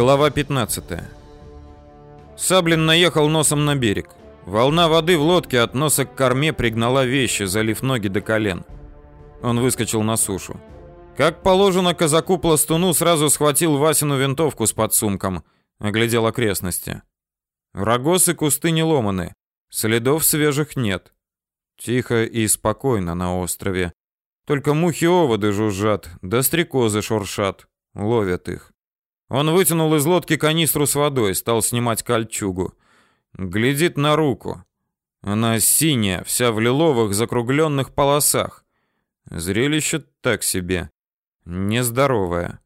Глава 15. Саблин наехал носом на берег. Волна воды в лодке от носа к корме пригнала вещи, залив ноги до колен. Он выскочил на сушу. Как положено казаку-пластуну, сразу схватил Васину винтовку с подсумком, оглядел окрестности. Рогоз и кусты не ломаны, следов свежих нет. Тихо и спокойно на острове. Только мухи-оводы жужжат, да стрекозы шуршат, ловят их. Он вытянул из лодки канистру с водой, стал снимать кольчугу. Глядит на руку. Она синяя, вся в лиловых закругленных полосах. Зрелище так себе. Нездоровое.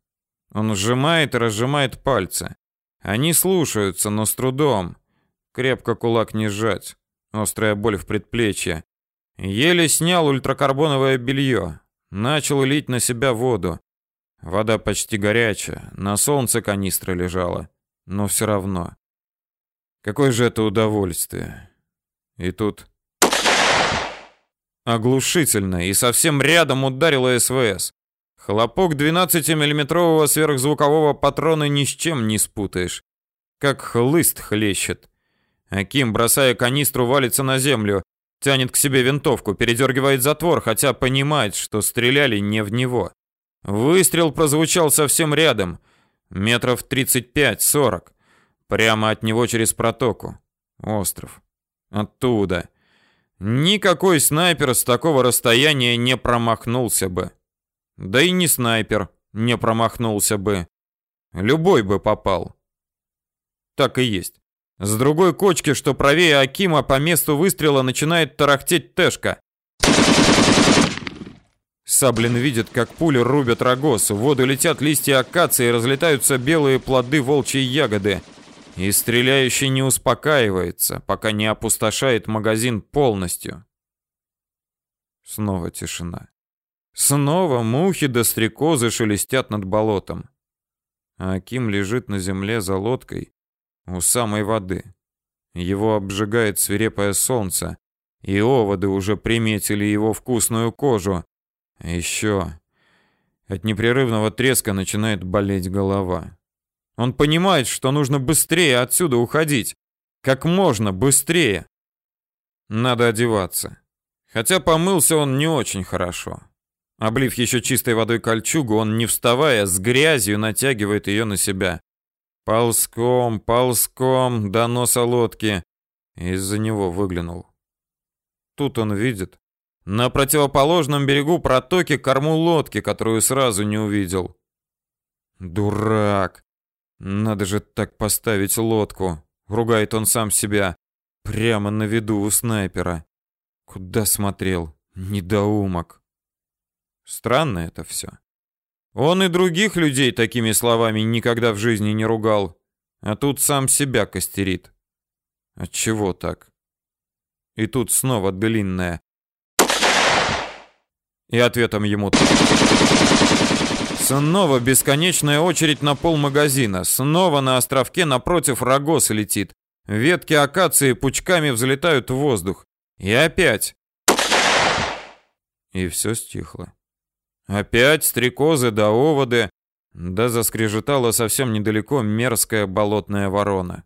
Он сжимает и разжимает пальцы. Они слушаются, но с трудом. Крепко кулак не сжать. Острая боль в предплечье. Еле снял ультракарбоновое белье. Начал лить на себя воду. Вода почти горячая, на солнце канистра лежала, но все равно. Какое же это удовольствие. И тут оглушительно и совсем рядом ударила СВС. Хлопок 12-миллиметрового сверхзвукового патрона ни с чем не спутаешь. Как хлыст хлещет. Аким, бросая канистру, валится на землю, тянет к себе винтовку, передергивает затвор, хотя понимает, что стреляли не в него. Выстрел прозвучал совсем рядом, метров 35-40, прямо от него через протоку. Остров. Оттуда. Никакой снайпер с такого расстояния не промахнулся бы. Да и не снайпер не промахнулся бы. Любой бы попал. Так и есть. С другой кочки, что правее Акима, по месту выстрела начинает тарахтеть Тэшка. Саблин видит, как пули рубят рогоз, в воду летят листья акации, разлетаются белые плоды волчьей ягоды. И стреляющий не успокаивается, пока не опустошает магазин полностью. Снова тишина. Снова мухи да стрекозы шелестят над болотом. А Аким лежит на земле за лодкой у самой воды. Его обжигает свирепое солнце, и оводы уже приметили его вкусную кожу, еще от непрерывного треска начинает болеть голова. Он понимает, что нужно быстрее отсюда уходить. Как можно быстрее. Надо одеваться. Хотя помылся он не очень хорошо. Облив еще чистой водой кольчугу, он, не вставая, с грязью натягивает ее на себя. Ползком, ползком до носа лодки. Из-за него выглянул. Тут он видит, на противоположном берегу протоки корму лодки, которую сразу не увидел. Дурак. Надо же так поставить лодку, ругает он сам себя, прямо на виду у снайпера. Куда смотрел? Недоумок. Странно это все. Он и других людей такими словами никогда в жизни не ругал, а тут сам себя костерит. Отчего так? И тут снова длинная. И ответом ему Снова бесконечная очередь на пол магазина. Снова на островке напротив рогоз летит. Ветки акации пучками взлетают в воздух. И опять. И все стихло. Опять стрекозы да оводы. Да заскрежетала совсем недалеко мерзкая болотная ворона.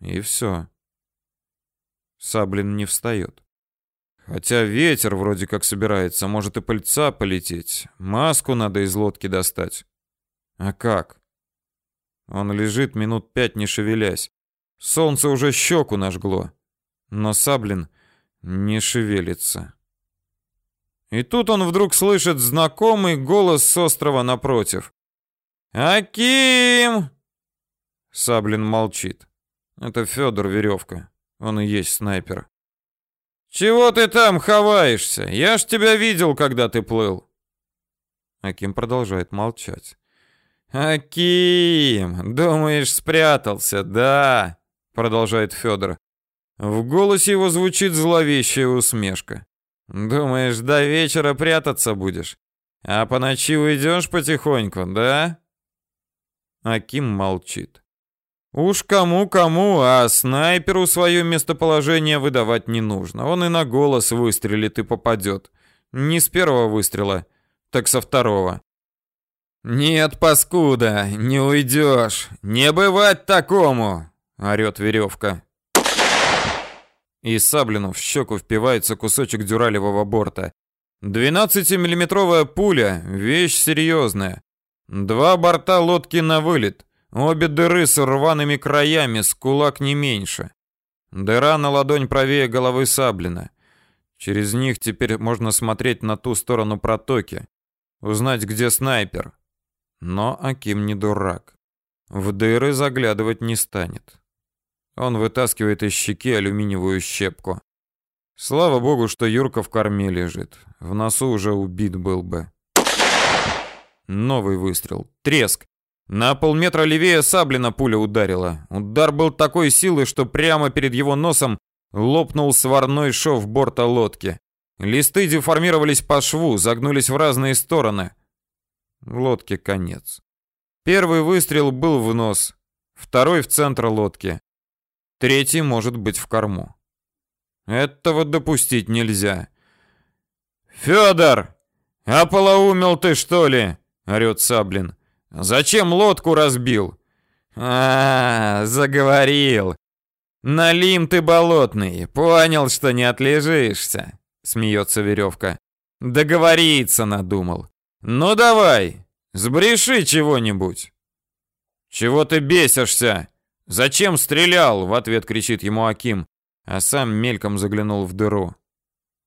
И все. Саблин не встает. Хотя ветер вроде как собирается, может и пыльца полететь. Маску надо из лодки достать. А как? Он лежит минут пять, не шевелясь. Солнце уже щеку нажгло. Но Саблин не шевелится. И тут он вдруг слышит знакомый голос с острова напротив. «Аким!» Саблин молчит. Это Федор Веревка. Он и есть снайпер. «Чего ты там ховаешься? Я ж тебя видел, когда ты плыл». Аким продолжает молчать. «Аким, думаешь, спрятался, да?» Продолжает Федор. В голосе его звучит зловещая усмешка. «Думаешь, до вечера прятаться будешь? А по ночи уйдешь потихоньку, да?» Аким молчит. Уж кому-кому, а снайперу свое местоположение выдавать не нужно. Он и на голос выстрелит и попадет. Не с первого выстрела, так со второго. «Нет, паскуда, не уйдешь! Не бывать такому!» — орёт веревка. И Саблину в щеку впивается кусочек дюралевого борта. 12-миллиметровая пуля — вещь серьезная. Два борта лодки на вылет. Обе дыры с рваными краями, с кулак не меньше. Дыра на ладонь правее головы Саблина. Через них теперь можно смотреть на ту сторону протоки. Узнать, где снайпер. Но Аким не дурак. В дыры заглядывать не станет. Он вытаскивает из щеки алюминиевую щепку. Слава богу, что Юрка в корме лежит. В носу уже убит был бы. Новый выстрел. Треск. На полметра левее Саблина пуля ударила. Удар был такой силы, что прямо перед его носом лопнул сварной шов борта лодки. Листы деформировались по шву, загнулись в разные стороны. Лодке конец. Первый выстрел был в нос, второй в центр лодки. Третий может быть в корму. Этого допустить нельзя. Федор, ополоумел ты что ли? орёт Саблин. Зачем лодку разбил? А, заговорил. Налим ты болотный, понял, что не отлежишься, смеется веревка. Договориться надумал. Ну давай, сбреши чего-нибудь. Чего ты бесишься? Зачем стрелял? В ответ кричит ему Аким, а сам мельком заглянул в дыру.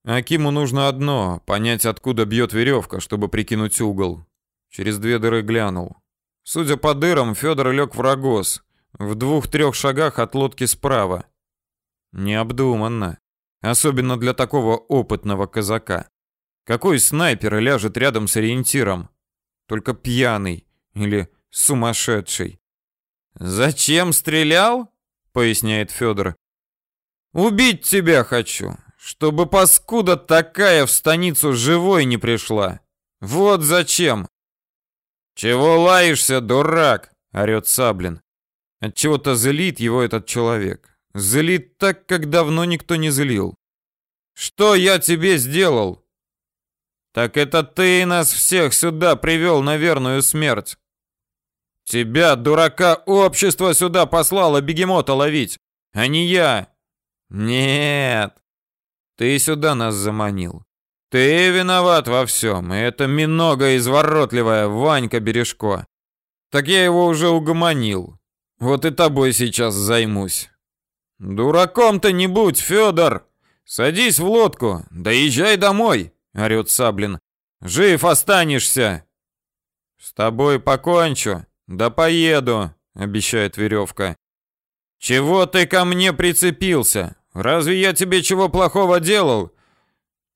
Акиму нужно одно понять, откуда бьет веревка, чтобы прикинуть угол. Через две дыры глянул. Судя по дырам, Федор лег в рогоз, в двух-трех шагах от лодки справа. Необдуманно, особенно для такого опытного казака. Какой снайпер ляжет рядом с ориентиром? Только пьяный или сумасшедший. Зачем стрелял? поясняет Федор. Убить тебя хочу, чтобы паскуда такая в станицу живой не пришла. Вот зачем. «Чего лаешься, дурак?» — орёт Саблин. Отчего-то злит его этот человек. Злит так, как давно никто не злил. «Что я тебе сделал?» «Так это ты нас всех сюда привел на верную смерть!» «Тебя, дурака, общество сюда послало бегемота ловить, а не я!» «Нет, ты сюда нас заманил. Ты виноват во всем, и это минога изворотливая Ванька Бережко. Так я его уже угомонил. Вот и тобой сейчас займусь. Дураком-то не будь, Федор. Садись в лодку, да езжай домой, орёт Саблин. Жив останешься. С тобой покончу, да поеду, обещает Веревка. Чего ты ко мне прицепился? Разве я тебе чего плохого делал?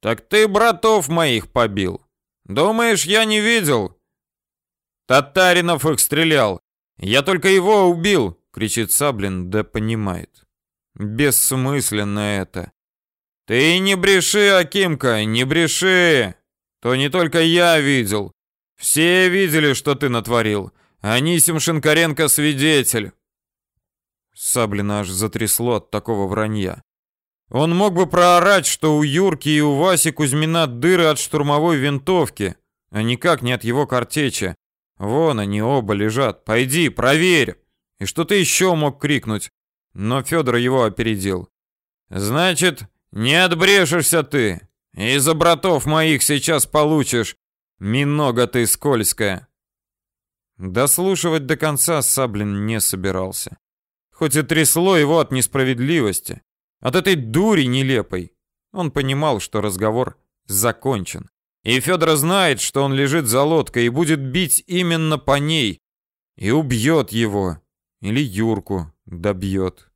Так ты братов моих побил. Думаешь, я не видел? Татаринов их стрелял. Я только его убил, кричит Саблин, да понимает. Бессмысленно это. Ты не бреши, Акимка, не бреши. То не только я видел. Все видели, что ты натворил. Анисим Шинкаренко свидетель. Саблина аж затрясло от такого вранья. Он мог бы проорать, что у Юрки и у Васи Кузьмина дыры от штурмовой винтовки, а никак не от его картечи. Вон они оба лежат. Пойди, проверь. И что ты еще мог крикнуть? Но Федор его опередил. Значит, не отбрешешься ты. Из-за братов моих сейчас получишь. Минога ты скользкая. Дослушивать до конца Саблин не собирался. Хоть и трясло его от несправедливости. От этой дури нелепой. Он понимал, что разговор закончен. И Федор знает, что он лежит за лодкой и будет бить именно по ней. И убьет его. Или Юрку добьет.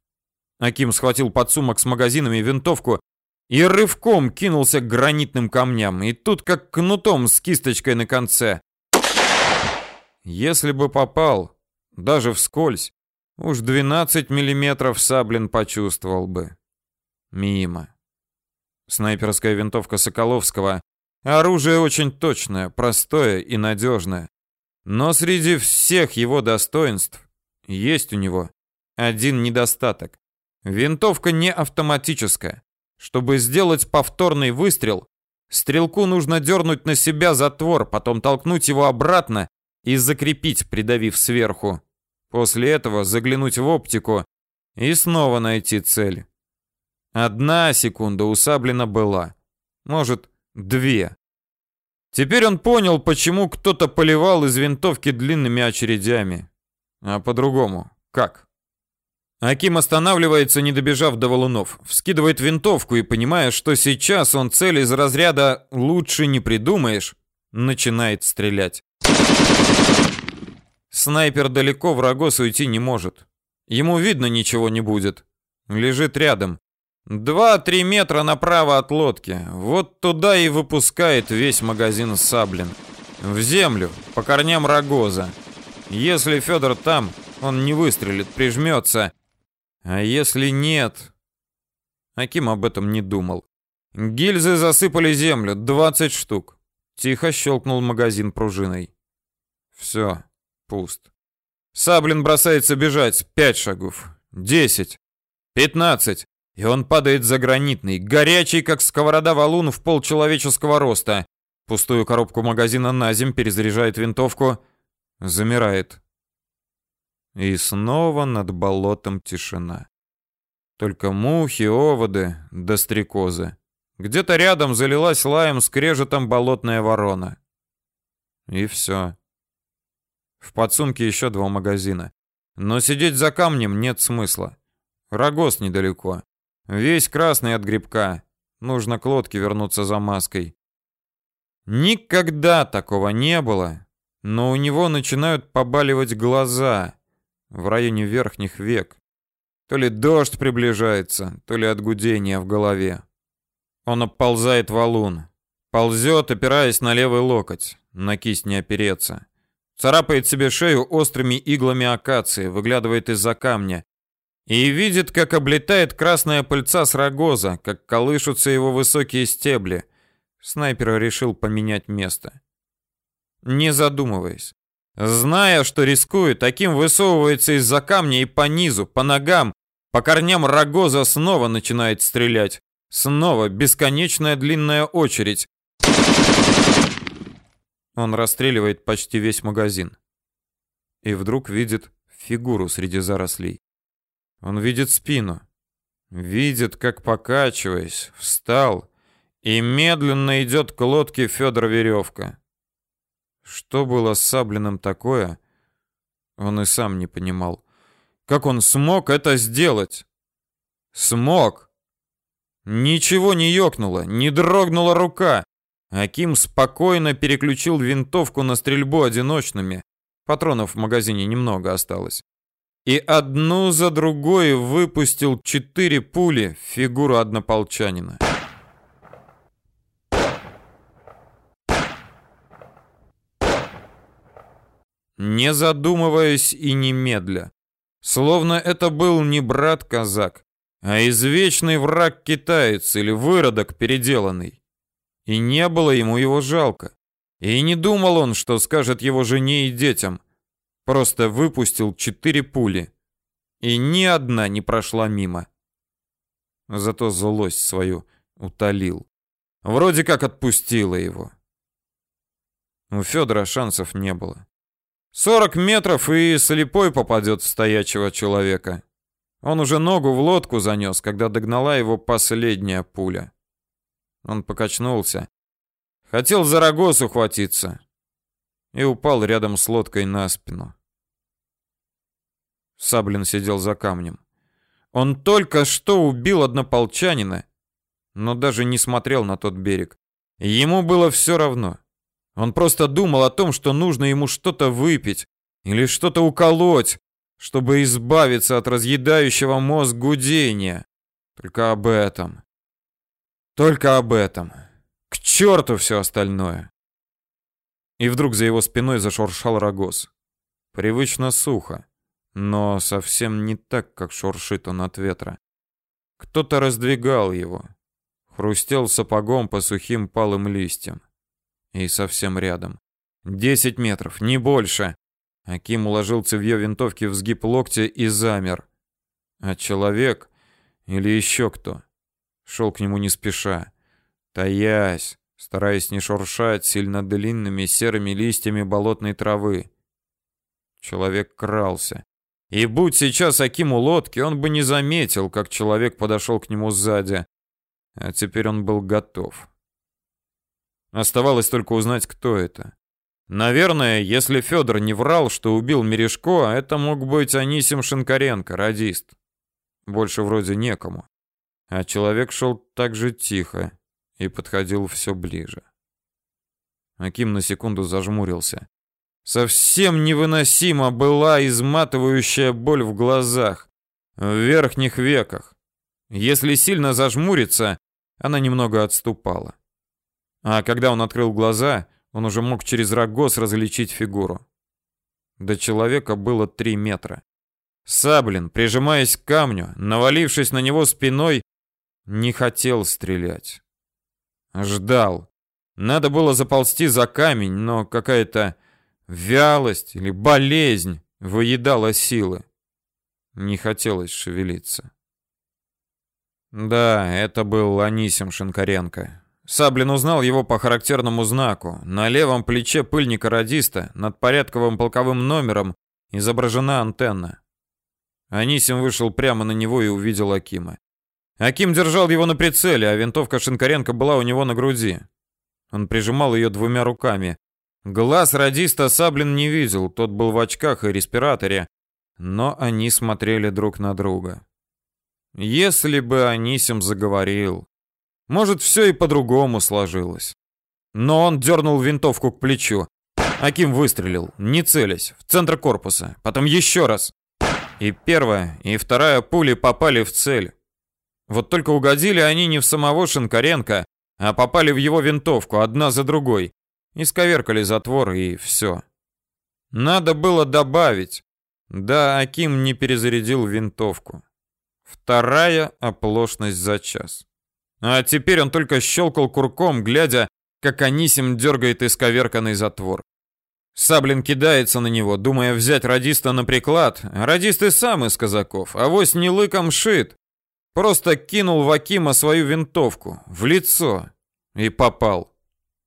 Аким схватил подсумок с магазинами винтовку и рывком кинулся к гранитным камням. И тут как кнутом с кисточкой на конце. Если бы попал, даже вскользь, уж 12 миллиметров Саблин почувствовал бы. Мимо. Снайперская винтовка Соколовского. Оружие очень точное, простое и надежное. Но среди всех его достоинств есть у него один недостаток. Винтовка не автоматическая. Чтобы сделать повторный выстрел, стрелку нужно дернуть на себя затвор, потом толкнуть его обратно и закрепить, придавив сверху. После этого заглянуть в оптику и снова найти цель. Одна секунда у Саблина была. Может, две. Теперь он понял, почему кто-то поливал из винтовки длинными очередями. А по-другому, как? Аким останавливается, не добежав до валунов, вскидывает винтовку и, понимая, что сейчас он цель из разряда «лучше не придумаешь», начинает стрелять. Снайпер далеко в Рогос уйти не может. Ему видно ничего не будет. Лежит рядом. Два-три метра направо от лодки. Вот туда и выпускает весь магазин саблин. В землю, по корням рогоза. Если Федор там, он не выстрелит, прижмется. А если нет... Аким об этом не думал. Гильзы засыпали землю, 20 штук. Тихо щелкнул магазин пружиной. Все, пуст. Саблин бросается бежать. Пять шагов. Десять. Пятнадцать. И он падает за гранитный, горячий, как сковорода валун в полчеловеческого роста. Пустую коробку магазина на земь перезаряжает винтовку. Замирает. И снова над болотом тишина. Только мухи, оводы да стрекозы. Где-то рядом залилась лаем скрежетом болотная ворона. И все. В подсумке еще два магазина. Но сидеть за камнем нет смысла. Рогоз недалеко. Весь красный от грибка. Нужно к лодке вернуться за маской. Никогда такого не было, но у него начинают побаливать глаза в районе верхних век. То ли дождь приближается, то ли от гудения в голове. Он оползает валун. Ползет, опираясь на левый локоть. На кисть не опереться. Царапает себе шею острыми иглами акации, выглядывает из-за камня. И видит, как облетает красная пыльца с рогоза, как колышутся его высокие стебли. Снайпер решил поменять место. Не задумываясь. Зная, что рискует, таким высовывается из-за камня и по низу, по ногам, по корням рогоза снова начинает стрелять. Снова бесконечная длинная очередь. Он расстреливает почти весь магазин. И вдруг видит фигуру среди зарослей. Он видит спину. Видит, как, покачиваясь, встал и медленно идет к лодке Федор Веревка. Что было с Саблиным такое, он и сам не понимал. Как он смог это сделать? Смог! Ничего не ёкнуло, не дрогнула рука. Аким спокойно переключил винтовку на стрельбу одиночными. Патронов в магазине немного осталось. И одну за другой выпустил четыре пули в фигуру однополчанина. не задумываясь и немедля. Словно это был не брат-казак, а извечный враг-китаец или выродок переделанный. И не было ему его жалко. И не думал он, что скажет его жене и детям. Просто выпустил четыре пули. И ни одна не прошла мимо. Зато злость свою утолил. Вроде как отпустила его. У Федора шансов не было. 40 метров и слепой попадет в стоячего человека. Он уже ногу в лодку занес, когда догнала его последняя пуля. Он покачнулся. Хотел за рогоз ухватиться. И упал рядом с лодкой на спину. Саблин сидел за камнем. Он только что убил однополчанина, но даже не смотрел на тот берег. Ему было все равно. Он просто думал о том, что нужно ему что-то выпить или что-то уколоть, чтобы избавиться от разъедающего мозг гудения. Только об этом. Только об этом. К черту все остальное. И вдруг за его спиной зашуршал рогоз. Привычно сухо, но совсем не так, как шуршит он от ветра. Кто-то раздвигал его, хрустел сапогом по сухим палым листьям. И совсем рядом. Десять метров, не больше. Аким уложил цевьё винтовки в сгиб локтя и замер. А человек или еще кто шел к нему не спеша, таясь, стараясь не шуршать сильно длинными серыми листьями болотной травы, Человек крался. И будь сейчас Аким у лодки, он бы не заметил, как человек подошел к нему сзади. А теперь он был готов. Оставалось только узнать, кто это. Наверное, если Федор не врал, что убил Мережко, это мог быть Анисим Шинкаренко, радист. Больше вроде некому. А человек шел так же тихо и подходил все ближе. Аким на секунду зажмурился. Совсем невыносима была изматывающая боль в глазах, в верхних веках. Если сильно зажмуриться, она немного отступала. А когда он открыл глаза, он уже мог через рогоз различить фигуру. До человека было три метра. Саблин, прижимаясь к камню, навалившись на него спиной, не хотел стрелять. Ждал. Надо было заползти за камень, но какая-то Вялость или болезнь выедала силы. Не хотелось шевелиться. Да, это был Анисим Шинкаренко. Саблин узнал его по характерному знаку. На левом плече пыльника радиста над порядковым полковым номером изображена антенна. Анисим вышел прямо на него и увидел Акима. Аким держал его на прицеле, а винтовка Шинкаренко была у него на груди. Он прижимал ее двумя руками. Глаз радиста Саблин не видел, тот был в очках и респираторе, но они смотрели друг на друга. Если бы Анисим заговорил, может, все и по-другому сложилось. Но он дернул винтовку к плечу. Аким выстрелил, не целясь, в центр корпуса, потом еще раз. И первая, и вторая пули попали в цель. Вот только угодили они не в самого Шинкаренко, а попали в его винтовку, одна за другой. Исковеркали затвор и все. Надо было добавить. Да, Аким не перезарядил винтовку. Вторая оплошность за час. А теперь он только щелкал курком, глядя, как Анисим дергает исковерканный затвор. Саблин кидается на него, думая взять радиста на приклад. Радист и сам из казаков, а вось не лыком шит. Просто кинул в Акима свою винтовку в лицо и попал.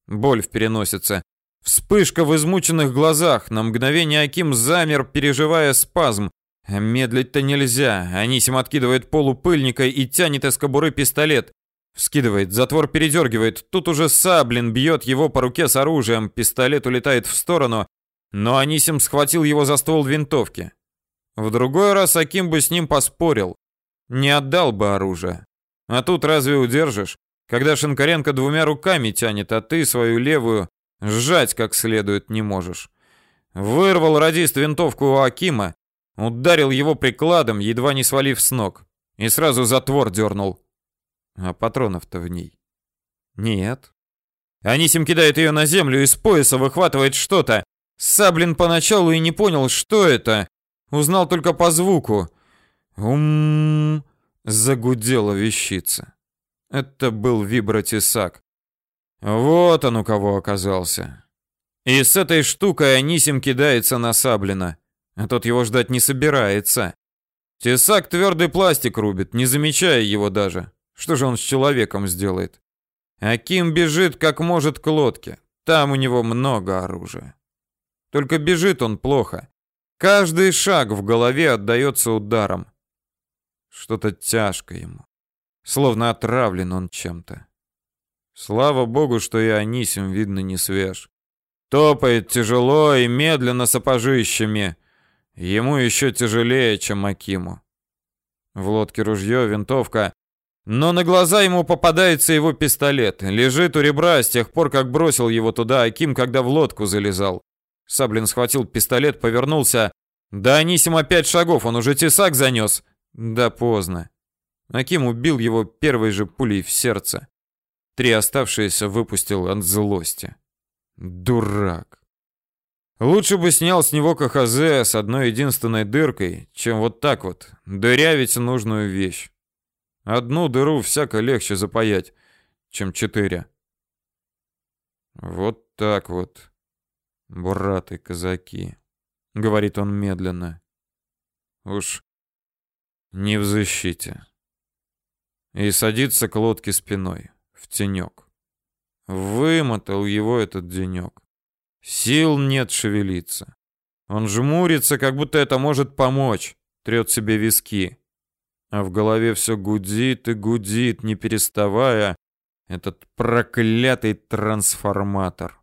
Боль в переносице. Вспышка в измученных глазах. На мгновение Аким замер, переживая спазм. медлить-то нельзя. Анисим откидывает полу пыльника и тянет из кобуры пистолет. Вскидывает, затвор передергивает. Тут уже Саблин бьет его по руке с оружием. Пистолет улетает в сторону. Но Анисим схватил его за ствол винтовки. В другой раз Аким бы с ним поспорил. Не отдал бы оружие. А тут разве удержишь? когда Шинкаренко двумя руками тянет, а ты свою левую сжать как следует не можешь. Вырвал радист винтовку у Акима, ударил его прикладом, едва не свалив с ног, и сразу затвор дернул. А патронов-то в ней нет. Анисим кидает ее на землю, из пояса выхватывает что-то. Саблин поначалу и не понял, что это. Узнал только по звуку. Ум, загудела вещица. Это был вибротесак. Вот он у кого оказался. И с этой штукой Анисим кидается на Саблина. А тот его ждать не собирается. Тесак твердый пластик рубит, не замечая его даже. Что же он с человеком сделает? Аким бежит как может к лодке. Там у него много оружия. Только бежит он плохо. Каждый шаг в голове отдается ударом. Что-то тяжко ему. Словно отравлен он чем-то. Слава богу, что и Анисим, видно, не свеж. Топает тяжело и медленно сапожищами. Ему еще тяжелее, чем Акиму. В лодке ружье, винтовка. Но на глаза ему попадается его пистолет. Лежит у ребра с тех пор, как бросил его туда Аким, когда в лодку залезал. Саблин схватил пистолет, повернулся. Да Анисим опять шагов, он уже тесак занес. Да поздно. Аким убил его первой же пулей в сердце. Три оставшиеся выпустил от злости. Дурак. Лучше бы снял с него КХЗ с одной единственной дыркой, чем вот так вот дырявить нужную вещь. Одну дыру всяко легче запаять, чем четыре. Вот так вот, браты казаки, говорит он медленно. Уж не в защите и садится к лодке спиной, в тенек. Вымотал его этот денек. Сил нет шевелиться. Он жмурится, как будто это может помочь, трет себе виски. А в голове все гудит и гудит, не переставая, этот проклятый трансформатор.